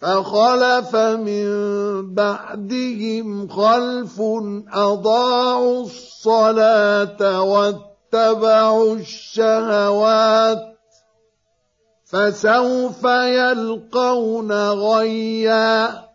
فخلف من بعدهم خلف أضاعوا الصلاة واتبعوا الشهوات فسوف يلقون غيا